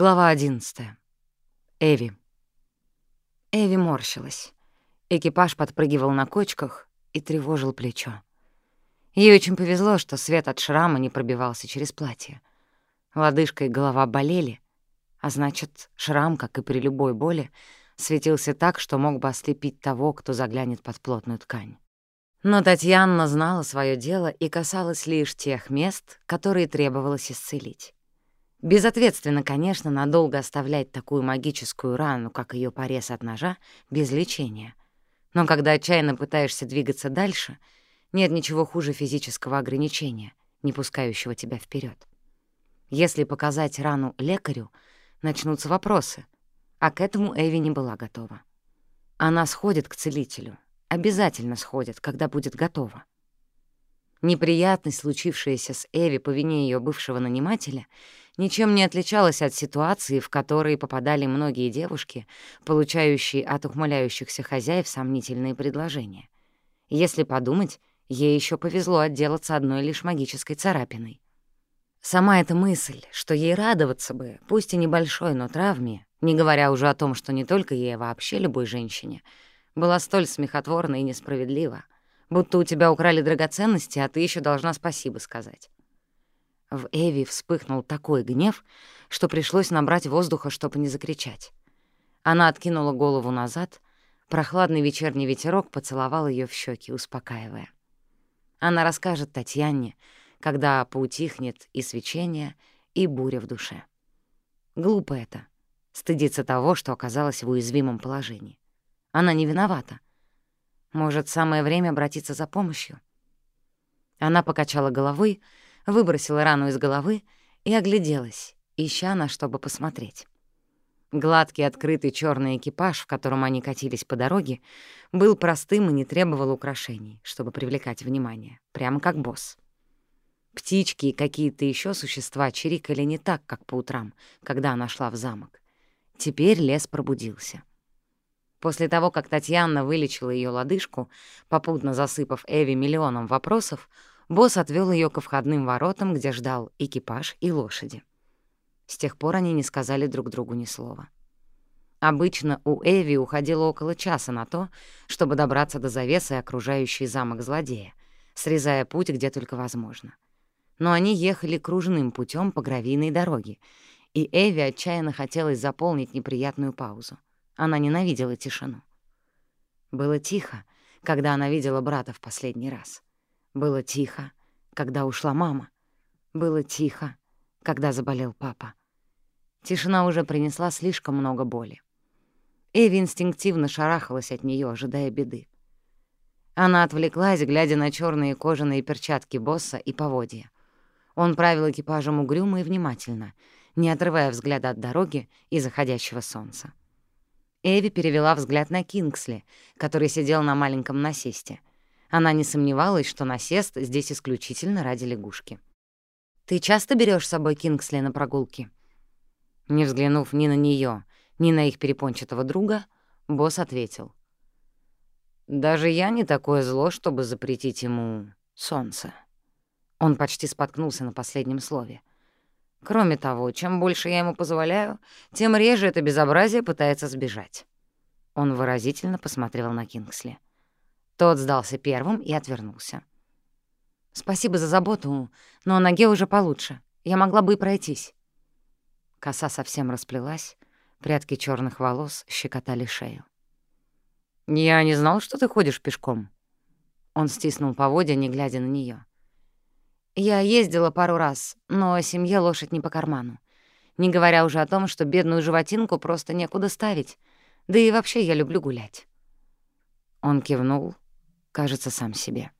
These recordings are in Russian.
Глава 11. Эви. Эви морщилась. Экипаж подпрыгивал на кочках и тревожил плечо. Ей очень повезло, что свет от шрама не пробивался через платье. Лодыжка и голова болели, а значит, шрам, как и при любой боли, светился так, что мог бы ослепить того, кто заглянет под плотную ткань. Но Татьяна знала свое дело и касалась лишь тех мест, которые требовалось исцелить. Безответственно, конечно, надолго оставлять такую магическую рану, как ее порез от ножа, без лечения. Но когда отчаянно пытаешься двигаться дальше, нет ничего хуже физического ограничения, не пускающего тебя вперед. Если показать рану лекарю, начнутся вопросы, а к этому Эви не была готова. Она сходит к целителю, обязательно сходит, когда будет готова. Неприятность, случившаяся с Эви по вине ее бывшего нанимателя, ничем не отличалась от ситуации, в которые попадали многие девушки, получающие от ухмыляющихся хозяев сомнительные предложения. Если подумать, ей еще повезло отделаться одной лишь магической царапиной. Сама эта мысль, что ей радоваться бы, пусть и небольшой, но травме, не говоря уже о том, что не только ей, а вообще любой женщине, была столь смехотворна и несправедлива будто у тебя украли драгоценности, а ты еще должна спасибо сказать. В Эви вспыхнул такой гнев, что пришлось набрать воздуха, чтобы не закричать. Она откинула голову назад, прохладный вечерний ветерок поцеловал ее в щеки, успокаивая. Она расскажет Татьяне, когда поутихнет и свечение, и буря в душе. Глупо это — стыдиться того, что оказалась в уязвимом положении. Она не виновата — может, самое время обратиться за помощью? Она покачала головой, выбросила рану из головы и огляделась, ища на что бы посмотреть. Гладкий открытый черный экипаж, в котором они катились по дороге, был простым и не требовал украшений, чтобы привлекать внимание, прямо как босс. Птички и какие-то еще существа чирикали не так, как по утрам, когда она шла в замок. Теперь лес пробудился. После того, как Татьяна вылечила ее лодыжку, попутно засыпав Эви миллионом вопросов, босс отвел ее ко входным воротам, где ждал экипаж и лошади. С тех пор они не сказали друг другу ни слова. Обычно у Эви уходило около часа на то, чтобы добраться до завесы, окружающей замок злодея, срезая путь где только возможно. Но они ехали кружным путем по гравийной дороге, и Эви отчаянно хотелось заполнить неприятную паузу. Она ненавидела тишину. Было тихо, когда она видела брата в последний раз. Было тихо, когда ушла мама. Было тихо, когда заболел папа. Тишина уже принесла слишком много боли. Эви инстинктивно шарахалась от нее, ожидая беды. Она отвлеклась, глядя на черные кожаные перчатки босса и поводья. Он правил экипажем угрюмо и внимательно, не отрывая взгляда от дороги и заходящего солнца. Эви перевела взгляд на Кингсли, который сидел на маленьком насесте. Она не сомневалась, что насест здесь исключительно ради лягушки. «Ты часто берешь с собой Кингсли на прогулки?» Не взглянув ни на нее, ни на их перепончатого друга, босс ответил. «Даже я не такое зло, чтобы запретить ему солнце». Он почти споткнулся на последнем слове. Кроме того, чем больше я ему позволяю, тем реже это безобразие пытается сбежать. Он выразительно посмотрел на Кингсли. Тот сдался первым и отвернулся. «Спасибо за заботу, но ноге уже получше. Я могла бы и пройтись». Коса совсем расплелась, прядки черных волос щекотали шею. «Я не знал, что ты ходишь пешком». Он стиснул поводья, не глядя на нее. Я ездила пару раз, но семье лошадь не по карману. Не говоря уже о том, что бедную животинку просто некуда ставить. Да и вообще я люблю гулять. Он кивнул, кажется, сам себе.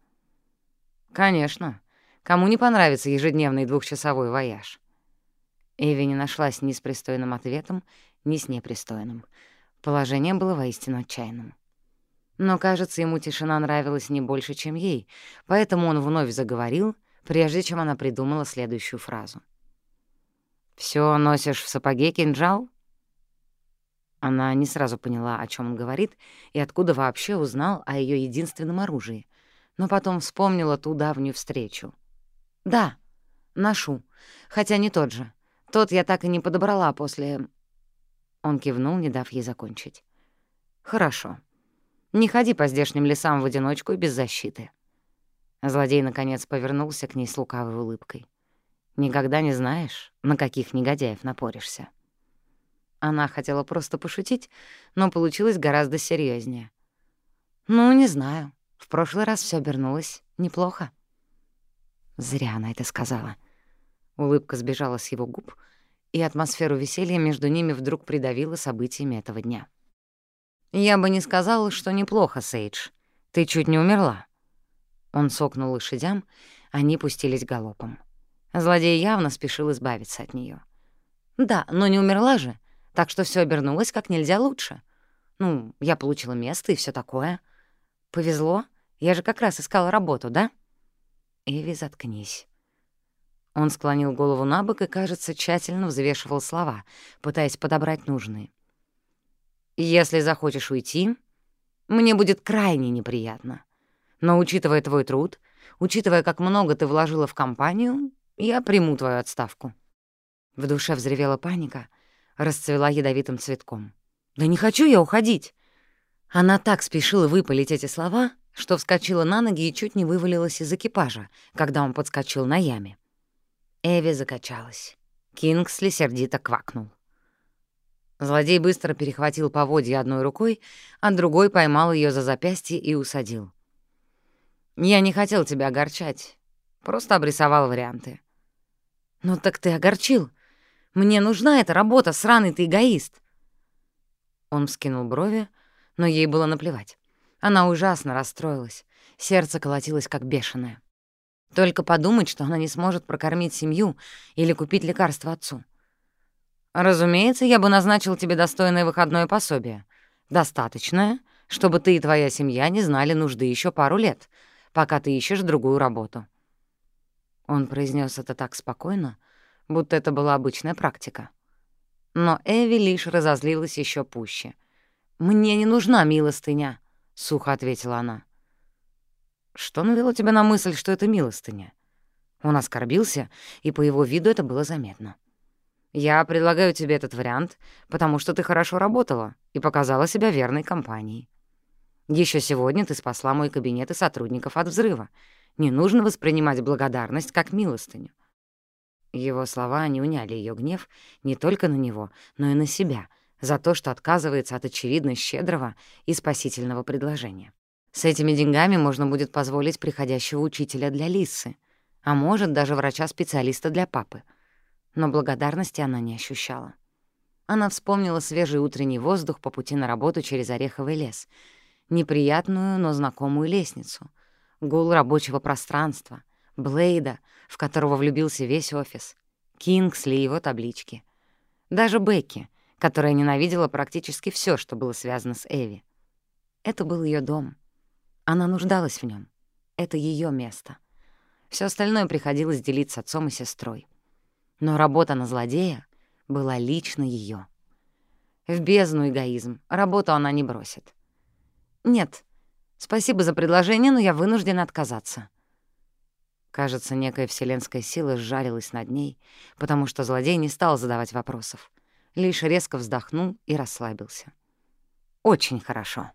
«Конечно. Кому не понравится ежедневный двухчасовой вояж?» Эви не нашлась ни с пристойным ответом, ни с непристойным. Положение было воистину отчаянным. Но, кажется, ему тишина нравилась не больше, чем ей, поэтому он вновь заговорил — прежде чем она придумала следующую фразу. «Всё носишь в сапоге кинжал?» Она не сразу поняла, о чем он говорит, и откуда вообще узнал о ее единственном оружии, но потом вспомнила ту давнюю встречу. «Да, ношу, хотя не тот же. Тот я так и не подобрала после...» Он кивнул, не дав ей закончить. «Хорошо. Не ходи по здешним лесам в одиночку и без защиты». Злодей, наконец, повернулся к ней с лукавой улыбкой. «Никогда не знаешь, на каких негодяев напоришься». Она хотела просто пошутить, но получилось гораздо серьезнее. «Ну, не знаю. В прошлый раз все обернулось неплохо». Зря она это сказала. Улыбка сбежала с его губ, и атмосферу веселья между ними вдруг придавила событиями этого дня. «Я бы не сказала, что неплохо, Сейдж. Ты чуть не умерла». Он сокнул лошадям, они пустились галопом. Злодей явно спешил избавиться от нее. «Да, но не умерла же, так что все обернулось как нельзя лучше. Ну, я получила место и все такое. Повезло, я же как раз искала работу, да?» «Эви, заткнись». Он склонил голову на бок и, кажется, тщательно взвешивал слова, пытаясь подобрать нужные. Если захочешь уйти, мне будет крайне неприятно. Но учитывая твой труд, учитывая, как много ты вложила в компанию, я приму твою отставку». В душе взревела паника, расцвела ядовитым цветком. «Да не хочу я уходить!» Она так спешила выпалить эти слова, что вскочила на ноги и чуть не вывалилась из экипажа, когда он подскочил на яме. Эви закачалась. Кингсли сердито квакнул. Злодей быстро перехватил поводья одной рукой, а другой поймал ее за запястье и усадил. «Я не хотел тебя огорчать, просто обрисовал варианты». «Ну так ты огорчил. Мне нужна эта работа, сраный ты эгоист». Он вскинул брови, но ей было наплевать. Она ужасно расстроилась, сердце колотилось как бешеное. Только подумать, что она не сможет прокормить семью или купить лекарства отцу. Разумеется, я бы назначил тебе достойное выходное пособие. Достаточное, чтобы ты и твоя семья не знали нужды еще пару лет, пока ты ищешь другую работу». Он произнес это так спокойно, будто это была обычная практика. Но Эви лишь разозлилась еще пуще. «Мне не нужна милостыня», — сухо ответила она. «Что навело тебя на мысль, что это милостыня?» Он оскорбился, и по его виду это было заметно. Я предлагаю тебе этот вариант, потому что ты хорошо работала и показала себя верной компанией. Еще сегодня ты спасла мой кабинет и сотрудников от взрыва. Не нужно воспринимать благодарность как милостыню». Его слова не уняли ее гнев не только на него, но и на себя за то, что отказывается от очевидно щедрого и спасительного предложения. С этими деньгами можно будет позволить приходящего учителя для Лисы, а может, даже врача-специалиста для папы — но благодарности она не ощущала. Она вспомнила свежий утренний воздух по пути на работу через Ореховый лес, неприятную, но знакомую лестницу, гул рабочего пространства, Блейда, в которого влюбился весь офис, Кингсли и его таблички. Даже Бекки, которая ненавидела практически все, что было связано с Эви. Это был ее дом. Она нуждалась в нем. Это ее место. Все остальное приходилось делить с отцом и сестрой. Но работа на злодея была лично ее. В бездну эгоизм, работу она не бросит. «Нет, спасибо за предложение, но я вынуждена отказаться». Кажется, некая вселенская сила сжалилась над ней, потому что злодей не стал задавать вопросов, лишь резко вздохнул и расслабился. «Очень хорошо».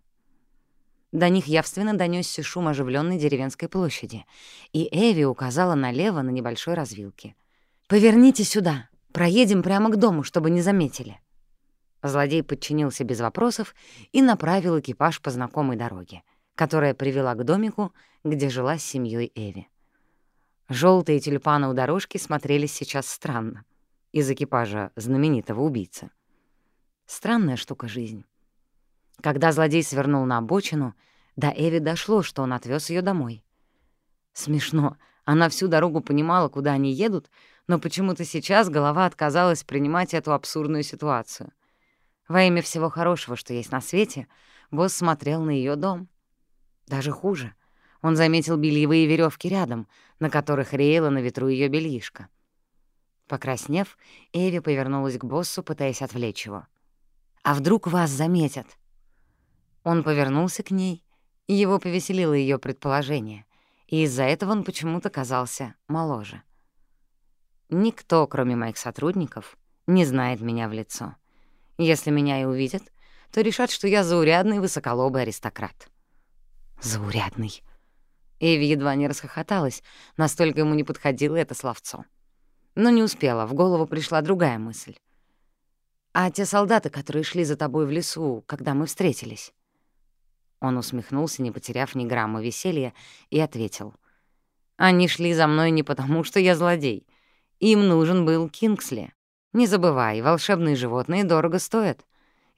До них явственно донёсся шум оживленной деревенской площади, и Эви указала налево на небольшой развилке — «Поверните сюда. Проедем прямо к дому, чтобы не заметили». Злодей подчинился без вопросов и направил экипаж по знакомой дороге, которая привела к домику, где жила с семьей Эви. Желтые тюльпаны у дорожки смотрелись сейчас странно из экипажа знаменитого убийцы. Странная штука жизнь. Когда злодей свернул на обочину, до Эви дошло, что он отвез ее домой. Смешно, она всю дорогу понимала, куда они едут, но почему-то сейчас голова отказалась принимать эту абсурдную ситуацию. Во имя всего хорошего, что есть на свете, босс смотрел на ее дом. Даже хуже. Он заметил бельевые веревки рядом, на которых реяла на ветру ее бельишко. Покраснев, Эви повернулась к боссу, пытаясь отвлечь его. «А вдруг вас заметят?» Он повернулся к ней, и его повеселило ее предположение, и из-за этого он почему-то казался моложе. Никто, кроме моих сотрудников, не знает меня в лицо. Если меня и увидят, то решат, что я заурядный высоколобый аристократ. Заурядный. Эви едва не расхохоталась, настолько ему не подходило это словцо. Но не успела, в голову пришла другая мысль. «А те солдаты, которые шли за тобой в лесу, когда мы встретились?» Он усмехнулся, не потеряв ни грамма веселья, и ответил. «Они шли за мной не потому, что я злодей. Им нужен был Кингсли. Не забывай, волшебные животные дорого стоят.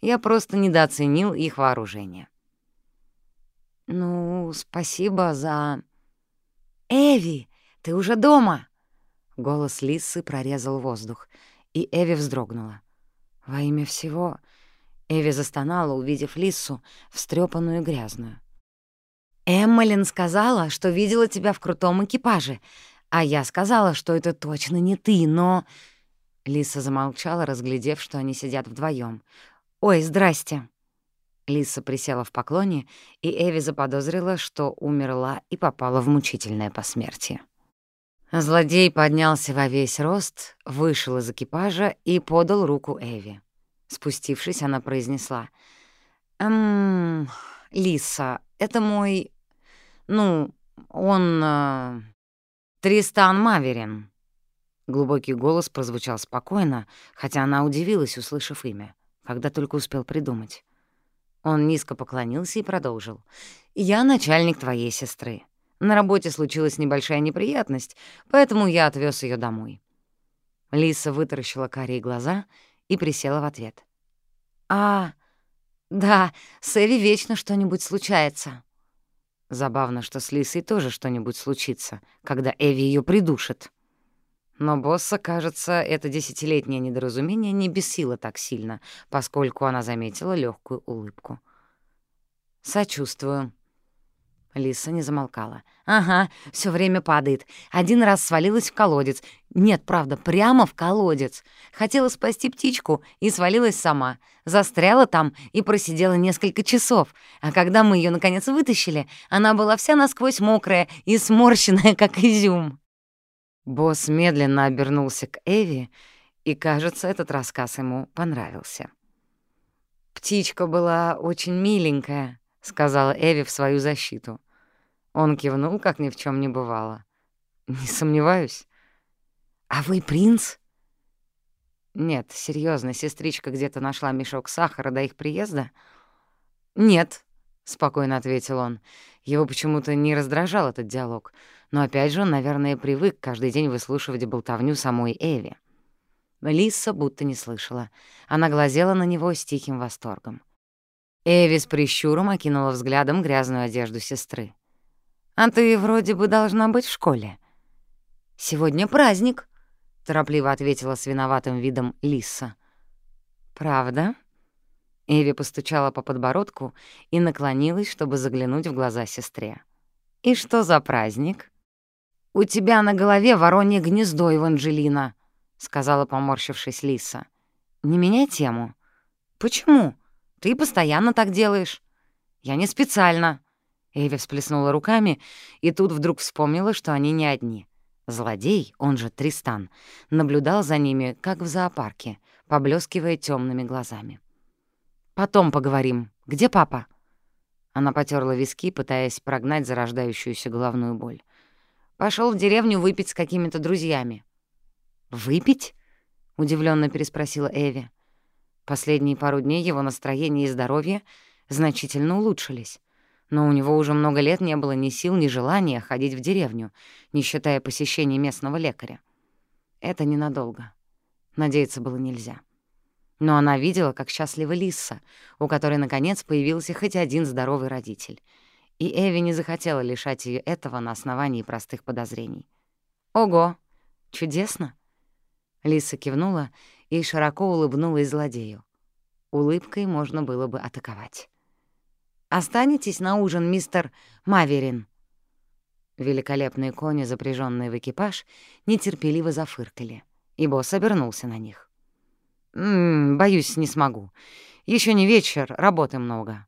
Я просто недооценил их вооружение». «Ну, спасибо за...» «Эви, ты уже дома!» Голос Лисы прорезал воздух, и Эви вздрогнула. Во имя всего Эви застонала, увидев Лису, встрепанную и грязную. «Эммалин сказала, что видела тебя в крутом экипаже, а я сказала, что это точно не ты, но...» Лиса замолчала, разглядев, что они сидят вдвоем. «Ой, здрасте!» Лиса присела в поклоне, и Эви заподозрила, что умерла и попала в мучительное посмертие. Злодей поднялся во весь рост, вышел из экипажа и подал руку Эви. Спустившись, она произнесла. «Эм, Лиса, это мой... Ну, он... Э, Тристан Маверин». Глубокий голос прозвучал спокойно, хотя она удивилась, услышав имя, когда только успел придумать. Он низко поклонился и продолжил. «Я начальник твоей сестры. На работе случилась небольшая неприятность, поэтому я отвез ее домой». Лиса вытаращила карие глаза и присела в ответ. «А, да, с Эви вечно что-нибудь случается». Забавно, что с Лисой тоже что-нибудь случится, когда Эви ее придушит. Но босса, кажется, это десятилетнее недоразумение не бесило так сильно, поскольку она заметила легкую улыбку. «Сочувствую», Лиса не замолкала. «Ага, все время падает. Один раз свалилась в колодец. Нет, правда, прямо в колодец. Хотела спасти птичку и свалилась сама. Застряла там и просидела несколько часов. А когда мы ее наконец вытащили, она была вся насквозь мокрая и сморщенная, как изюм». Босс медленно обернулся к Эви, и, кажется, этот рассказ ему понравился. «Птичка была очень миленькая», — сказала Эви в свою защиту. Он кивнул, как ни в чем не бывало. «Не сомневаюсь». «А вы принц?» «Нет, серьезно, сестричка где-то нашла мешок сахара до их приезда?» «Нет», — спокойно ответил он. Его почему-то не раздражал этот диалог, но опять же он, наверное, привык каждый день выслушивать болтовню самой Эви. Лиса будто не слышала. Она глазела на него с тихим восторгом. Эви с прищуром окинула взглядом грязную одежду сестры. А ты вроде бы должна быть в школе». «Сегодня праздник», — торопливо ответила с виноватым видом Лиса. «Правда?» Эви постучала по подбородку и наклонилась, чтобы заглянуть в глаза сестре. «И что за праздник?» «У тебя на голове воронье гнездо, Еванжелина», — сказала, поморщившись Лиса. «Не меняй тему». «Почему? Ты постоянно так делаешь». «Я не специально», Эви всплеснула руками и тут вдруг вспомнила, что они не одни. Злодей, он же Тристан, наблюдал за ними, как в зоопарке, поблескивая темными глазами. «Потом поговорим. Где папа?» Она потерла виски, пытаясь прогнать зарождающуюся головную боль. Пошел в деревню выпить с какими-то друзьями». «Выпить?» — удивленно переспросила Эви. Последние пару дней его настроение и здоровье значительно улучшились но у него уже много лет не было ни сил, ни желания ходить в деревню, не считая посещений местного лекаря. Это ненадолго. Надеяться было нельзя. Но она видела, как счастлива Лисса, у которой, наконец, появился хоть один здоровый родитель. И Эви не захотела лишать ее этого на основании простых подозрений. «Ого! Чудесно!» Лиса кивнула и широко улыбнулась злодею. Улыбкой можно было бы атаковать. Останетесь на ужин, мистер Маверин?» Великолепные кони, запряженные в экипаж, нетерпеливо зафыркали, и босс обернулся на них. «М -м, «Боюсь, не смогу. Еще не вечер, работы много».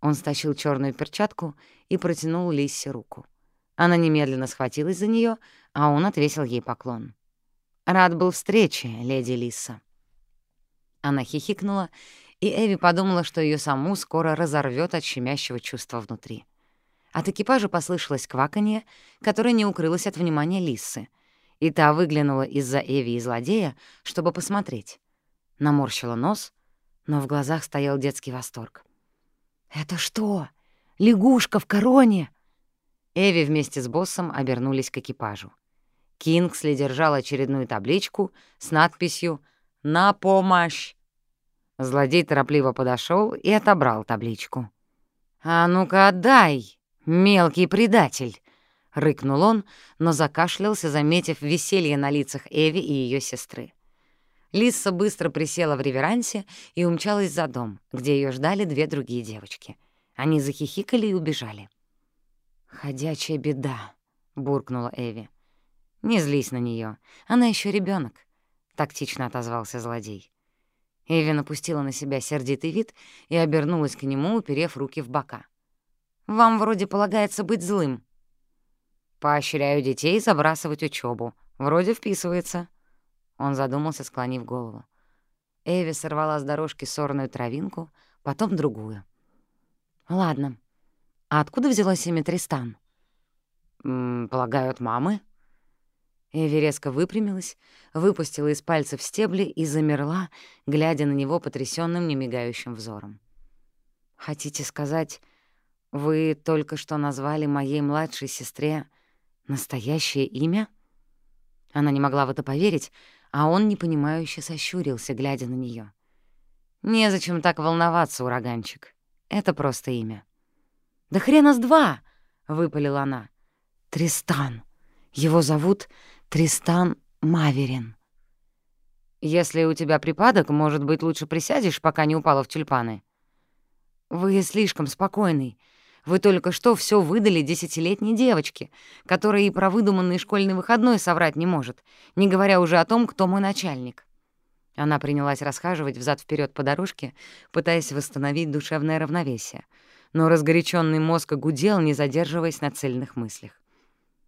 Он стащил черную перчатку и протянул Лиссе руку. Она немедленно схватилась за нее, а он отвесил ей поклон. «Рад был встрече, леди Лиса». Она хихикнула, и Эви подумала, что ее саму скоро разорвет от щемящего чувства внутри. От экипажа послышалось кваканье, которое не укрылось от внимания Лисы, и та выглянула из-за Эви и злодея, чтобы посмотреть. Наморщила нос, но в глазах стоял детский восторг. «Это что? Лягушка в короне?» Эви вместе с боссом обернулись к экипажу. Кингсли держал очередную табличку с надписью «На помощь!». Злодей торопливо подошел и отобрал табличку. «А ну-ка отдай, мелкий предатель!» — рыкнул он, но закашлялся, заметив веселье на лицах Эви и ее сестры. Лиса быстро присела в реверансе и умчалась за дом, где ее ждали две другие девочки. Они захихикали и убежали. «Ходячая беда», — буркнула Эви. «Не злись на нее, она еще ребенок, тактично отозвался злодей. Эви напустила на себя сердитый вид и обернулась к нему, уперев руки в бока. «Вам вроде полагается быть злым». «Поощряю детей забрасывать учебу. Вроде вписывается», он задумался, склонив голову. Эви сорвала с дорожки сорную травинку, потом другую. «Ладно. А откуда взялось имя Тристан?» «М «Полагаю, от мамы?» Эви резко выпрямилась, выпустила из пальцев стебли и замерла, глядя на него потрясённым, немигающим взором. «Хотите сказать, вы только что назвали моей младшей сестре настоящее имя?» Она не могла в это поверить, а он непонимающе сощурился, глядя на неё. «Незачем так волноваться, ураганчик. Это просто имя». «Да хрена с два!» — выпалила она. «Тристан. Его зовут Тристан Маверин». «Если у тебя припадок, может быть, лучше присядешь, пока не упала в тюльпаны?» «Вы слишком спокойный. Вы только что все выдали десятилетней девочке, которая и про выдуманный школьный выходной соврать не может, не говоря уже о том, кто мой начальник». Она принялась расхаживать взад вперед по дорожке, пытаясь восстановить душевное равновесие, но разгоряченный мозг гудел, не задерживаясь на цельных мыслях.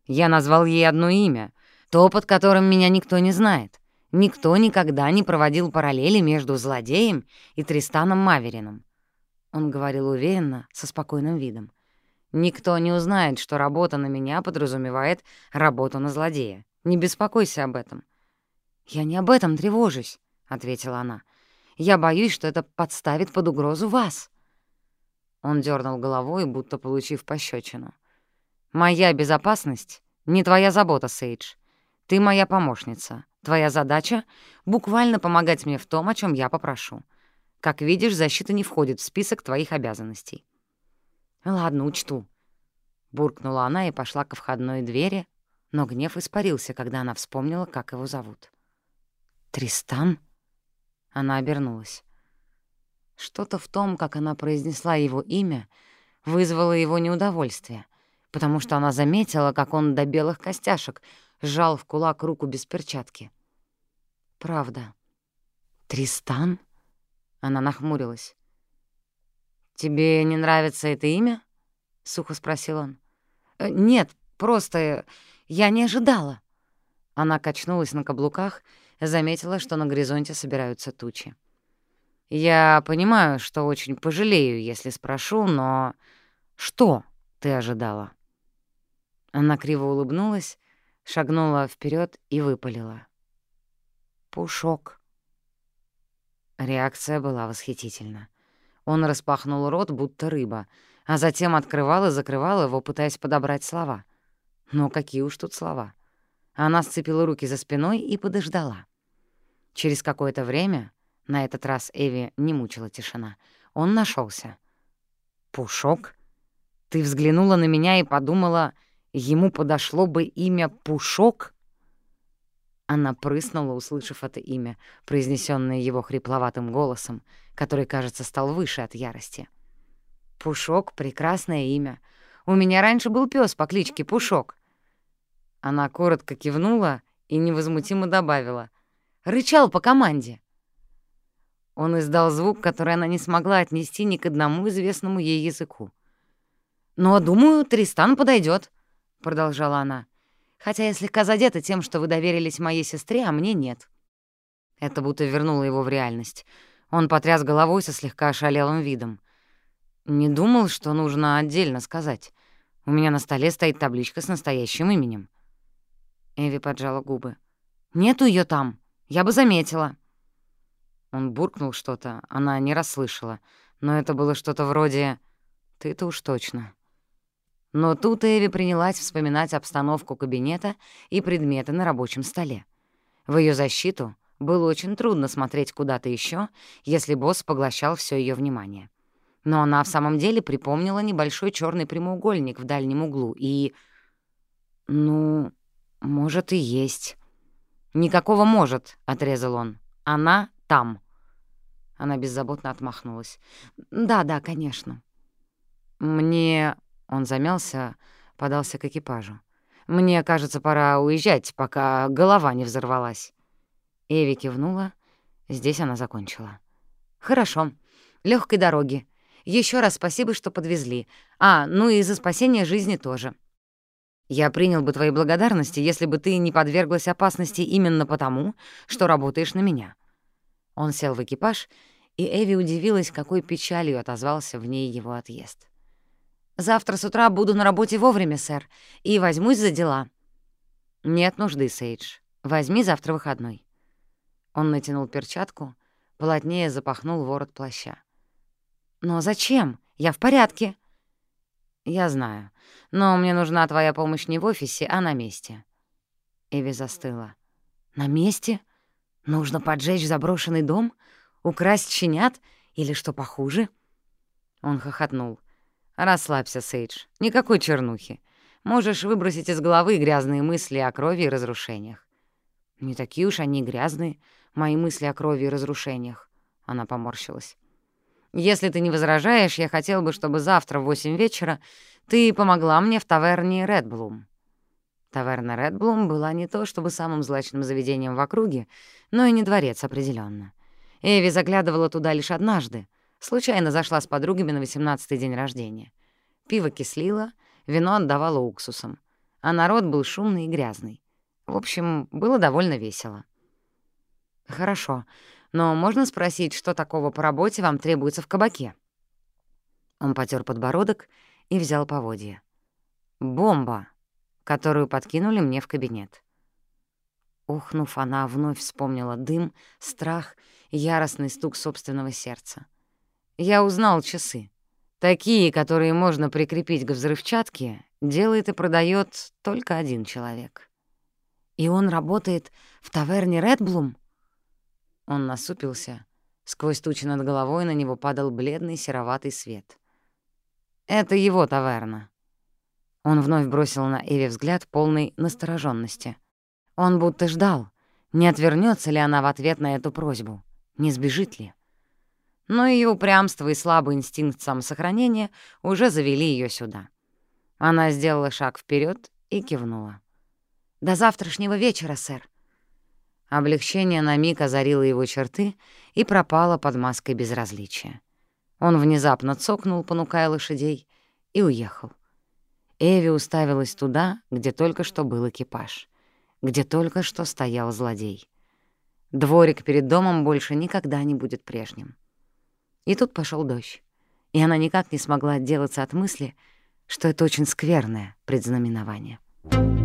Я назвал ей одно имя, то, под которым меня никто не знает. Никто никогда не проводил параллели между злодеем и Тристаном Маверином. Он говорил уверенно, со спокойным видом. «Никто не узнает, что работа на меня подразумевает работу на злодея. Не беспокойся об этом». «Я не об этом тревожусь», — ответила она. «Я боюсь, что это подставит под угрозу вас». Он дернул головой, будто получив пощечину. «Моя безопасность — не твоя забота, Сейдж. Ты моя помощница. Твоя задача — буквально помогать мне в том, о чем я попрошу. Как видишь, защита не входит в список твоих обязанностей». «Ладно, учту», — буркнула она и пошла ко входной двери, но гнев испарился, когда она вспомнила, как его зовут. «Тристан?» Она обернулась. Что-то в том, как она произнесла его имя, вызвало его неудовольствие, потому что она заметила, как он до белых костяшек сжал в кулак руку без перчатки. «Правда. Тристан?» Она нахмурилась. «Тебе не нравится это имя?» — сухо спросил он. «Э, «Нет, просто я не ожидала». Она качнулась на каблуках, заметила, что на горизонте собираются тучи. «Я понимаю, что очень пожалею, если спрошу, но что ты ожидала?» Она криво улыбнулась, шагнула вперед и выпалила. «Пушок». Реакция была восхитительна. Он распахнул рот, будто рыба, а затем открывал и закрывал его, пытаясь подобрать слова. Но какие уж тут слова. Она сцепила руки за спиной и подождала. Через какое-то время, на этот раз Эви не мучила тишина, он нашелся. «Пушок? Ты взглянула на меня и подумала, ему подошло бы имя Пушок?» Она прыснула, услышав это имя, произнесённое его хрипловатым голосом, который, кажется, стал выше от ярости. «Пушок — прекрасное имя. У меня раньше был пес по кличке Пушок». Она коротко кивнула и невозмутимо добавила. «Рычал по команде». Он издал звук, который она не смогла отнести ни к одному известному ей языку. «Но, думаю, Тристан подойдет, продолжала она. Хотя я слегка задета тем, что вы доверились моей сестре, а мне нет». Это будто вернуло его в реальность. Он потряс головой со слегка ошалелым видом. «Не думал, что нужно отдельно сказать. У меня на столе стоит табличка с настоящим именем». Эви поджала губы. «Нету ее там. Я бы заметила». Он буркнул что-то, она не расслышала, но это было что-то вроде «ты-то уж точно». Но тут Эви принялась вспоминать обстановку кабинета и предметы на рабочем столе. В ее защиту было очень трудно смотреть куда-то еще, если босс поглощал все ее внимание. Но она в самом деле припомнила небольшой черный прямоугольник в дальнем углу и... Ну, может и есть. «Никакого «может», — отрезал он. «Она там». Она беззаботно отмахнулась. «Да, да, конечно». «Мне...» — он замялся, подался к экипажу. «Мне кажется, пора уезжать, пока голова не взорвалась». Эви кивнула. Здесь она закончила. «Хорошо. Легкой дороги. Еще раз спасибо, что подвезли. А, ну и за спасение жизни тоже. Я принял бы твои благодарности, если бы ты не подверглась опасности именно потому, что работаешь на меня». Он сел в экипаж, и Эви удивилась, какой печалью отозвался в ней его отъезд. «Завтра с утра буду на работе вовремя, сэр, и возьмусь за дела». «Нет нужды, Сейдж. Возьми завтра выходной». Он натянул перчатку, плотнее запахнул ворот плаща. «Но зачем? Я в порядке». «Я знаю, но мне нужна твоя помощь не в офисе, а на месте». Эви застыла. «На месте? Нужно поджечь заброшенный дом? Украсть щенят? Или что похуже?» Он хохотнул. «Расслабься, Сейдж. Никакой чернухи. Можешь выбросить из головы грязные мысли о крови и разрушениях». «Не такие уж они грязные мои мысли о крови и разрушениях. Она поморщилась. «Если ты не возражаешь, я хотел бы, чтобы завтра в восемь вечера ты помогла мне в таверне Редблум». Таверна Редблум была не то чтобы самым злачным заведением в округе, но и не дворец определенно. Эви заглядывала туда лишь однажды, случайно зашла с подругами на восемнадцатый день рождения. Пиво кислило, вино отдавало уксусом, а народ был шумный и грязный. В общем, было довольно весело. «Хорошо, но можно спросить, что такого по работе вам требуется в кабаке?» Он потер подбородок и взял поводья. «Бомба, которую подкинули мне в кабинет». Ухнув, она вновь вспомнила дым, страх, яростный стук собственного сердца. Я узнал часы. Такие, которые можно прикрепить к взрывчатке, делает и продает только один человек. И он работает в таверне «Редблум»? Он насупился. Сквозь тучи над головой на него падал бледный сероватый свет. «Это его таверна». Он вновь бросил на Эви взгляд полной настороженности. Он будто ждал, не отвернется ли она в ответ на эту просьбу, не сбежит ли. Но ее упрямство и слабый инстинкт самосохранения уже завели ее сюда. Она сделала шаг вперед и кивнула. «До завтрашнего вечера, сэр. Облегчение на миг озарило его черты и пропало под маской безразличия. Он внезапно цокнул, понукая лошадей, и уехал. Эви уставилась туда, где только что был экипаж, где только что стоял злодей. Дворик перед домом больше никогда не будет прежним. И тут пошел дождь, и она никак не смогла отделаться от мысли, что это очень скверное предзнаменование. Thank.